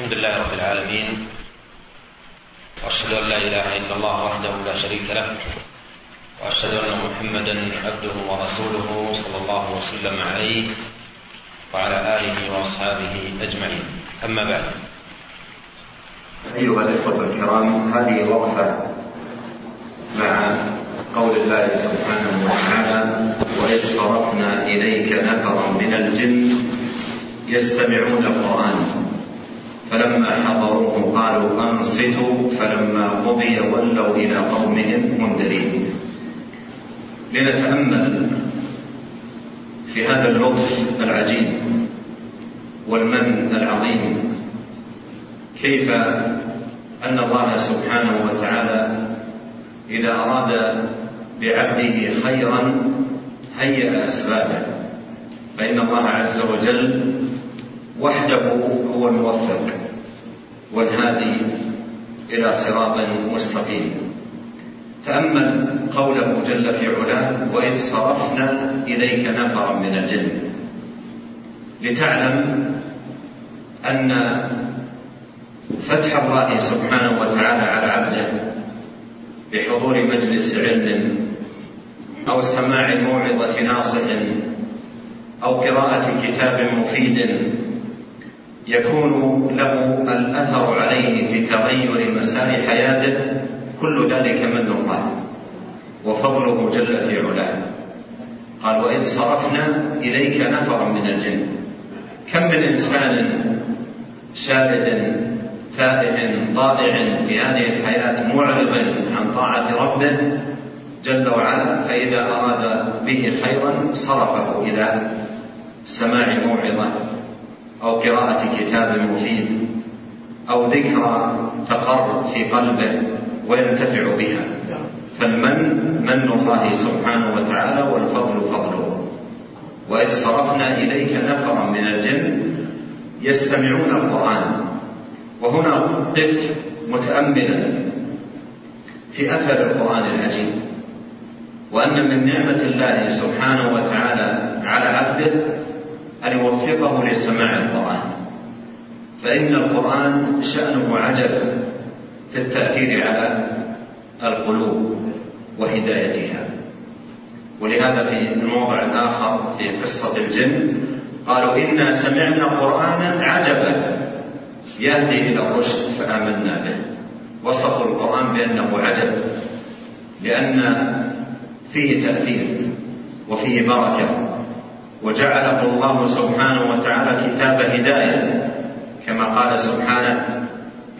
الحمد لله رب العالمين وأشهد أن لا إله إلا الله وحده لا شريك له وأشهد أن محمدا عبده ورسوله صلى الله وسلم عليه وعلى آله وأصحابه أجمعين. أما بعد. أيها الإخوة الكرام هذه وقفه مع قول الله سبحانه وتعالى وإذ صرفنا إليك نفرا من الجن يستمعون القرآن. فلما حضروه قالوا أنصتوا فلما قضي ولوا إلى قومهم منذرين. لنتأمل في هذا اللطف العجيب والمن العظيم. كيف أن الله سبحانه وتعالى إذا أراد بعبده خيرا هيأ أسبابه. فإن الله عز وجل وحده هو الموفق والهادي إلى صراط مستقيم. تأمل قوله جل في علاه وإذ صرفنا إليك نفرا من الجن لتعلم أن فتح الله سبحانه وتعالى على عبده بحضور مجلس علم أو سماع موعظة ناصح أو قراءة كتاب مفيد يكون له الأثر عليه في تغير مسار حياته كل ذلك من الله وفضله جل في علاه. قال وإذ صرفنا إليك نفرا من الجن كم من إنسان شارد تائه ضائع في هذه الحياة معرض عن طاعة ربه جل وعلا فإذا أراد به خيرا صرفه إلى سماع موعظة أو قراءة كتاب مفيد أو ذكرى تقر في قلبه وينتفع بها. فالمن من الله سبحانه وتعالى والفضل فضله. وإذ صرفنا إليك نفرا من الجن يستمعون القرآن. وهنا قف متأملا في أثر القرآن العجيب. وأن من نعمة الله سبحانه وتعالى على عبده أن يوفقه لسماع القرآن. فإن القرآن شأنه عجب في التأثير على القلوب وهدايتها. ولهذا في الموضع الآخر في قصة الجن قالوا إنا سمعنا قرآنا عجبا يهدي إلى الرشد فآمنا به. وصفوا القرآن بأنه عجب لأن فيه تأثير وفيه بركة وجعله الله سبحانه وتعالى كتاب هداية. كما قال سبحانه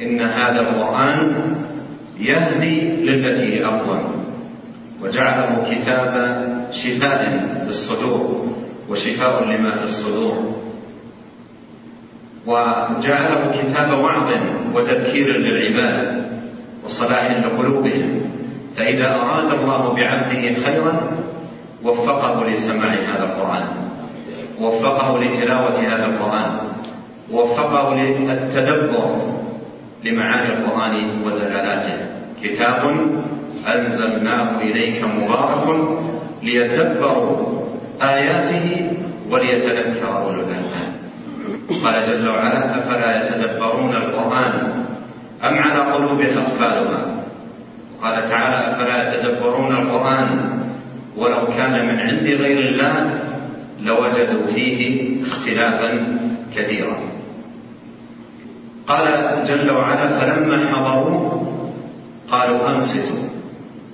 إن هذا القرآن يهدي للتي هي أقوم. وجعله كتاب شفاء للصدور وشفاء لما في الصدور. وجعله كتاب وعظ وتذكير للعباد وصلاح لقلوبهم. فإذا أراد الله بعبده خيرا وفقه لسماع هذا القرآن. ووفقه لتلاوة هذا القرآن. ووفقه للتدبر لمعاني القرآن ودلالاته كتاب أنزلناه إليك مبارك ليدبروا آياته وليتذكر أولو الألباب. قال جل وعلا أفلا يتدبرون القرآن أم على قلوب أقفالها؟ قال تعالى أفلا يتدبرون القرآن ولو كان من عند غير الله لوجدوا فيه اختلافا كثيرا. قال جل وعلا فلما حضروه قالوا أنصتوا.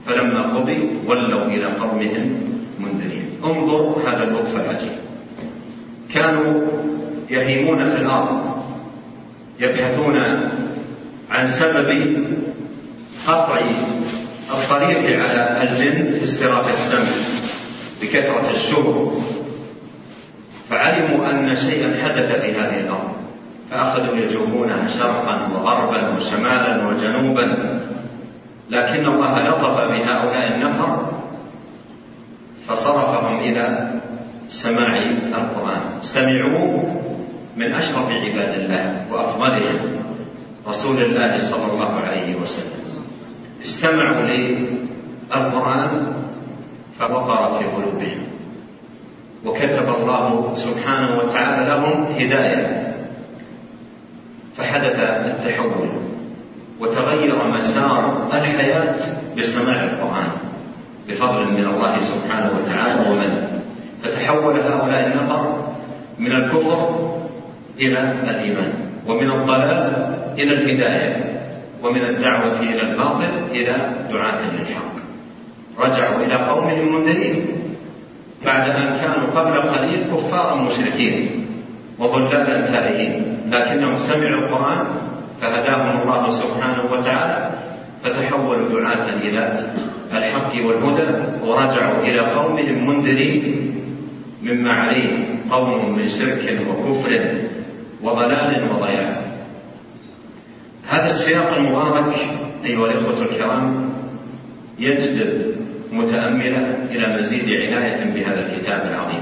فلما قضي ولوا إلى قومهم منذرين. انظر هذا اللطف العجيب كانوا يهيمون في الأرض يبحثون عن سبب قطع الطريق على الجن في استراق السمع بكثرة الشهر فعلموا أن شيئا حدث في هذه الأرض فأخذوا يجوبونها شرقا وغربا وشمالا وجنوبا. لكن الله لطف بهؤلاء النفر فصرفهم إلى سماع القرآن. سمعوا من أشرف عباد الله وأفضلهم رسول الله صلى الله عليه وسلم. استمعوا للقرآن فوقر في قلوبهم. وكتب الله سبحانه وتعالى لهم هداية. فحدث التحول وتغير مسار الحياة بسماع القرآن بفضل من الله سبحانه وتعالى ومن. فتحول هؤلاء النفر من الكفر إلى الإيمان ومن الضلال إلى الهداية ومن الدعوة إلى الباطل إلى دعاة للحق. رجعوا إلى قومهم منذرين. بعد أن كانوا قبل قليل كفارا مشركين وضلالا تائهين لكنهم سمعوا القرآن فهداهم الله سبحانه وتعالى فتحولوا دعاة إلى الحق والهدى ورجعوا إلى قومهم منذرين مما عليه قوم من شرك وكفر وضلال وضياع. هذا السياق المبارك أيها الإخوة الكرام يجذب متأملا إلى مزيد عناية بهذا الكتاب العظيم.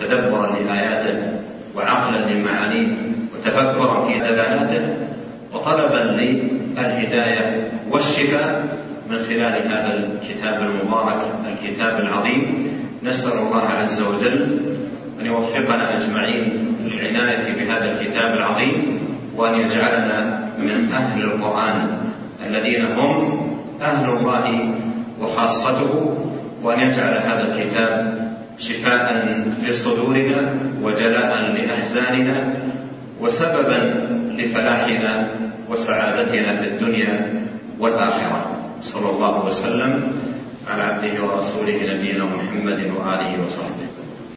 تدبرا لآياته وعقلا لمعانيه وتفكرا في دلالاته وطلبا للهداية والشفاء من خلال هذا الكتاب المبارك الكتاب العظيم. نسأل الله عز وجل أن يوفقنا أجمعين للعناية بهذا الكتاب العظيم وأن يجعلنا من أهل القرآن الذين هم أهل الله وخاصته وأن يجعل هذا الكتاب شفاء لصدورنا وجلاء لأحزاننا وسببا لفلاحنا وسعادتنا في الدنيا والآخرة. صلى الله وسلم على عبده ورسوله نبينا محمد وآله وصحبه.